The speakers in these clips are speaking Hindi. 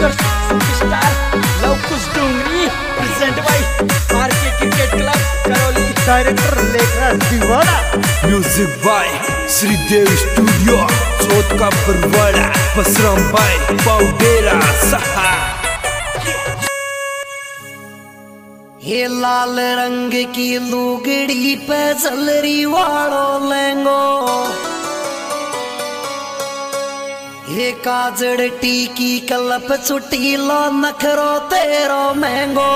Singer superstar Luv Kush Doongri present by RK cricket club Karauli director Lekhraj Deewana music by Shridev studio Chauth Ka Barwara Basram bye पाउडेरा सहा ये लाल रंग की लुगड़ी पे जलरी वालो लेंगो ये काजड़ टीकी कलप चुटीलो नखरो तेरो महंगो।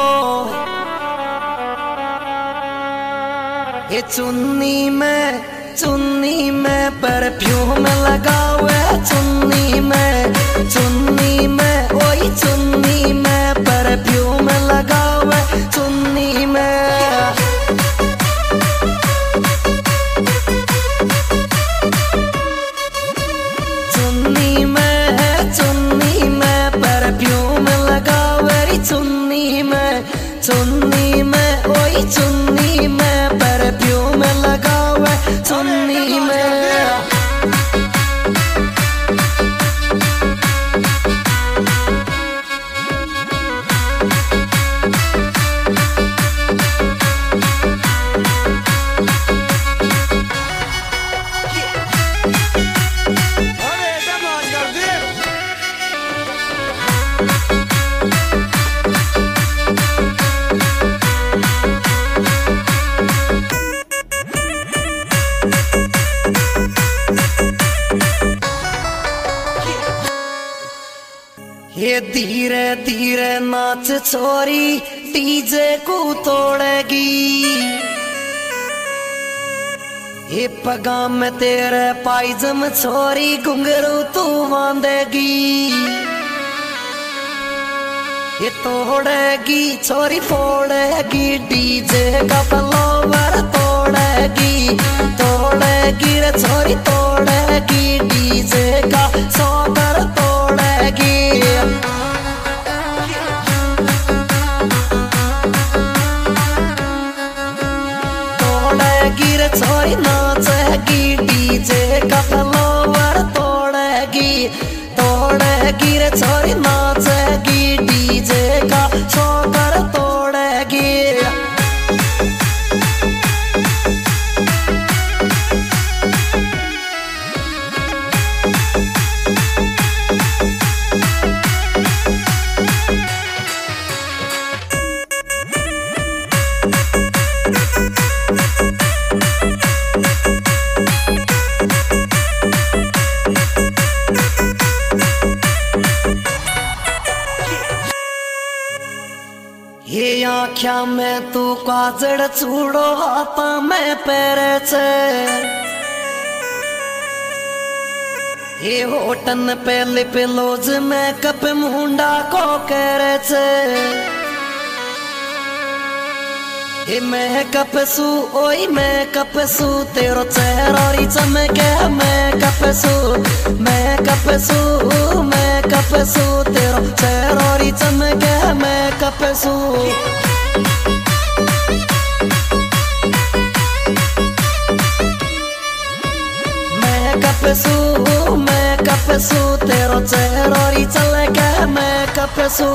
ये चुन्नी में चुन्नी में, परफ्यूम लगावे चुन्नी में चुन्नी में, ओई चुन्नी धीरे धीरे नाच छोरी डीजे को तोड़ेगी। ये पगा में तेरे पाइजम छोरी घुंघरू तू बांधेगी। ये तोड़ेगी छोरी फोड़ेगी, डीजे का फ्लोवर तोड़ेगी तोड़ेगी रे छोरी तोड़ेगी। आख्या में तू काजड़ चूड़ो हाथा में पैरे छे ये होटन पे लिप लोज में कप मुंडा को करे छे ये मैं कपसू ओई मैं कपसू तेरो चेहरोरी चमके मैं कपसू मैं कपसू मैं कपसू तेरो चेहरोरी चमके मैं कपसू मैं कपसू मैं कपसू, तेरो चेहरोरी चलके मैं कपसू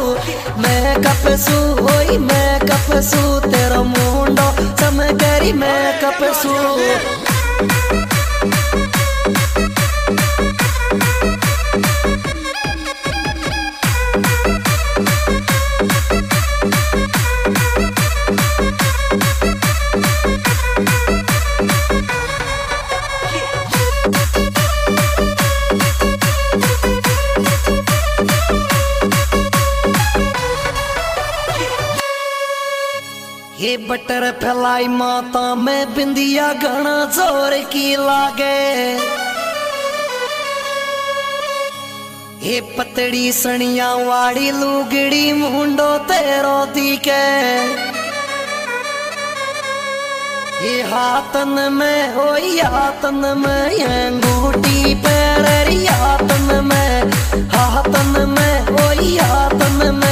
मैं कपसू, ओई मैं कपसू, तेरो मुंडो चमकेरी मैं कपसू। ये बटर फैलाई माता में बिंदिया घना ज़ोर की लागे ये पतड़ी सनिया वाड़ी लुगड़ी मुंडो तेरो दिखे ये हाथन में हो हाथन में अंगूठी पैर हाथन में हाथन में हो हाथन में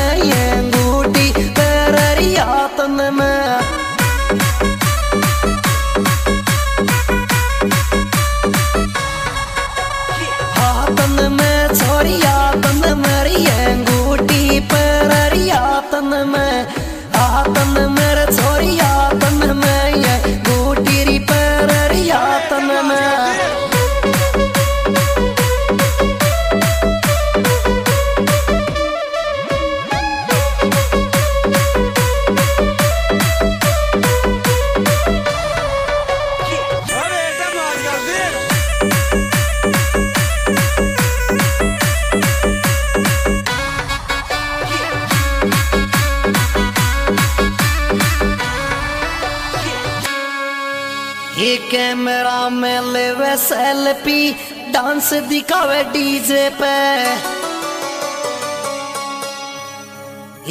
कैमरा में लेवे सेल्फी, डांस दिखावे डीजे पे।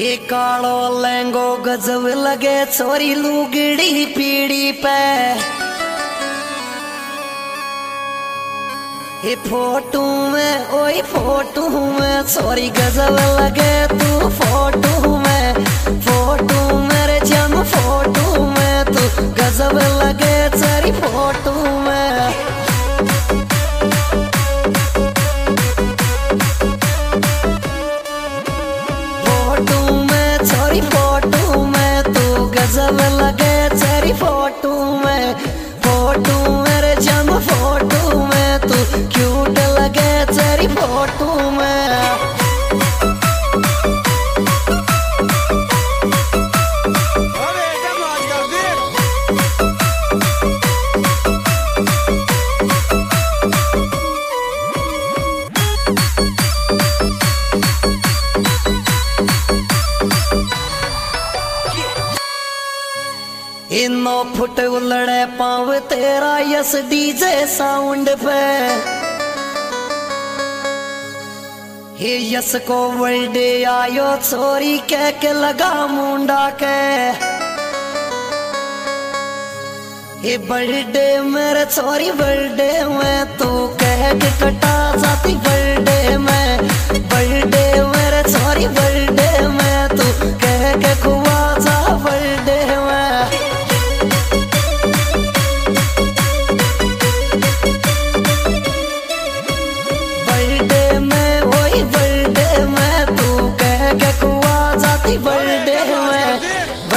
ये कालो लहंगो गजब लगे छोरी लुगड़ी पीड़ी पे। ये फ़ोटो में, ओए फ़ोटो में सॉरी गजब लगे तू फ़ोटो। तू लगे तेरी फ़ोटो में, फ़ोटो मेरे जम फ़ोटो में, तू क्यूट लगे तेरी फ़ोटो इनो फुट उलड़े पाव, तेरा यस डीजे साउंड पे। हे यस को वर्ल्डे आयो छोरी कह के लगा मुंडा के। हे बर्थडे मेरे छोरी बर्थडे में तू कह के कटा जाती, बर्थडे में, बर्थडे मेरे छोरी बर्थडे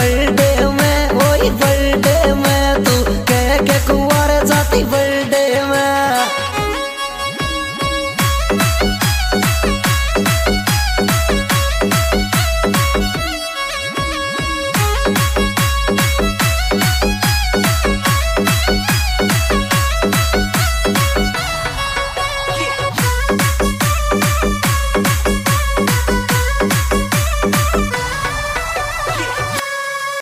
baby.